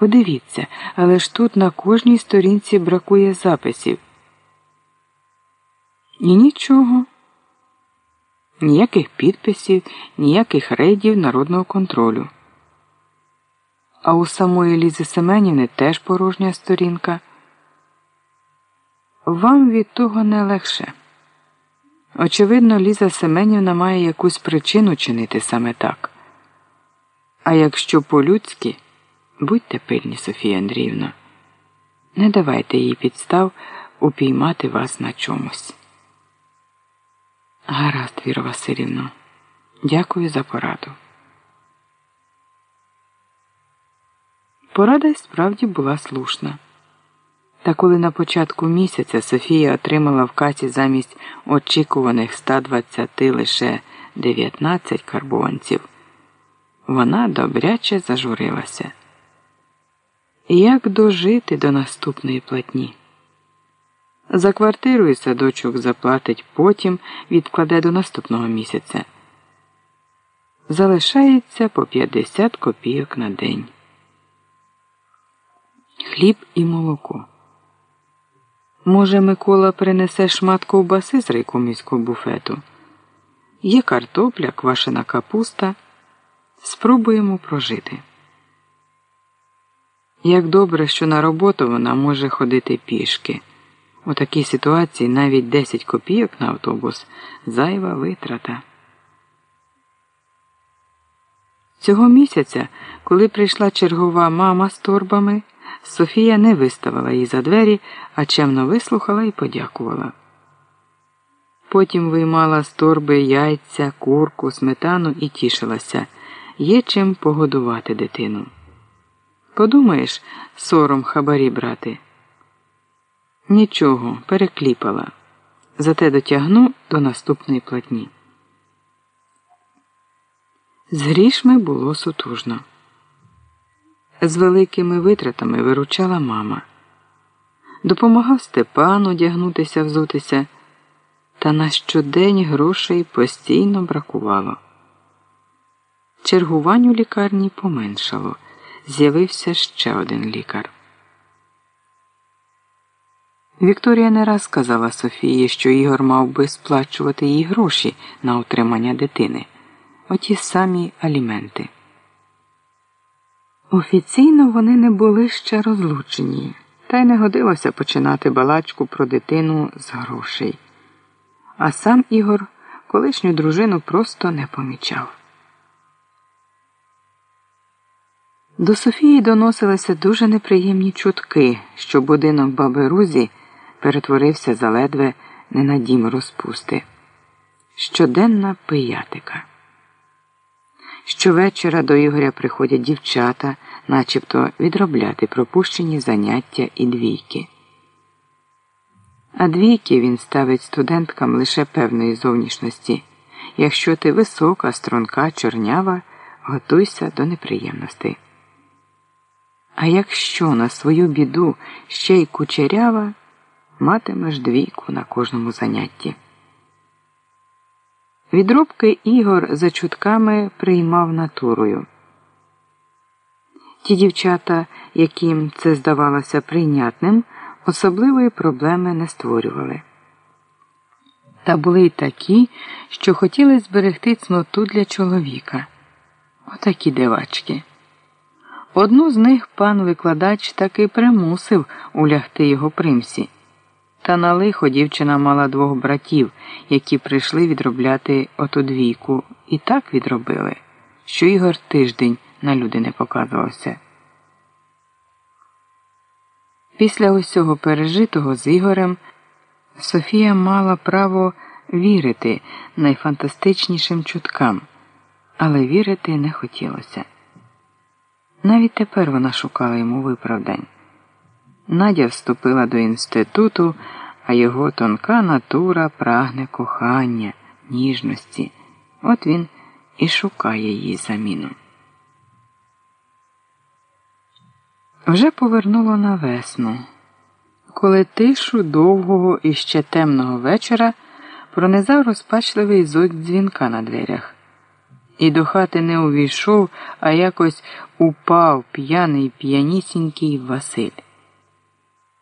Подивіться, але ж тут на кожній сторінці бракує записів. І нічого. Ніяких підписів, ніяких рейдів народного контролю. А у самої Лізи Семенівни теж порожня сторінка. Вам від того не легше. Очевидно, Ліза Семенівна має якусь причину чинити саме так. А якщо по-людськи, будьте пильні, Софія Андріївна, не давайте їй підстав упіймати вас на чомусь. Гаразд, Віро Васильівно, дякую за пораду. Порада й справді була слушна. Та коли на початку місяця Софія отримала в касі замість очікуваних 120 лише 19 карбованців, вона добряче зажурилася. Як дожити до наступної платні? За квартиру і садочок заплатить потім, відкладе до наступного місяця. Залишається по 50 копійок на день. Хліб і молоко. Може, Микола принесе шмат ковбаси з райкомівського буфету. Є картопля, квашена капуста. Спробуємо прожити. Як добре, що на роботу вона може ходити пішки. У такій ситуації навіть 10 копійок на автобус зайва витрата. Цього місяця, коли прийшла чергова мама з торбами, Софія не виставила її за двері, а чемно вислухала і подякувала. Потім виймала з торби яйця, курку, сметану і тішилася є чим погодувати дитину. Подумаєш, сором хабарі брати. Нічого, перекліпала. Зате дотягну до наступної платні. З грішми було сутужно. З великими витратами виручала мама. Допомагав Степану одягнутися, взутися, та на щодень грошей постійно бракувало. Чергувань у лікарні поменшало. З'явився ще один лікар. Вікторія не раз сказала Софії, що Ігор мав би сплачувати їй гроші на утримання дитини, оті самі аліменти. Офіційно вони не були ще розлучені, та й не годилося починати балачку про дитину з грошей. А сам Ігор колишню дружину просто не помічав. До Софії доносилися дуже неприємні чутки, що будинок баби Рузі перетворився заледве не на дім розпусти. Щоденна пиятика. Щовечора до Ігоря приходять дівчата, начебто відробляти пропущені заняття і двійки. А двійки він ставить студенткам лише певної зовнішності. Якщо ти висока, струнка, чорнява, готуйся до неприємностей. А якщо на свою біду ще й кучерява, матимеш двійку на кожному занятті. Відробки Ігор за чутками приймав натурою. Ті дівчата, яким це здавалося прийнятним, особливої проблеми не створювали. Та були й такі, що хотіли зберегти цноту для чоловіка. Отакі дивачки. Одну з них пан викладач таки примусив улягти його примсі. Та на лихо дівчина мала двох братів, які прийшли відробляти оту двійку, і так відробили, що Ігор тиждень на люди не показувався. Після усього пережитого з Ігорем Софія мала право вірити найфантастичнішим чуткам, але вірити не хотілося. Навіть тепер вона шукала йому виправдань. Надя вступила до інституту, а його тонка натура прагне кохання, ніжності. От він і шукає її заміну. Вже повернуло на весну, коли тишу довгого і ще темного вечора пронизав розпачливий зойк дзвінка на дверях. І до хати не увійшов, а якось упав п'яний п'янісінький Василь.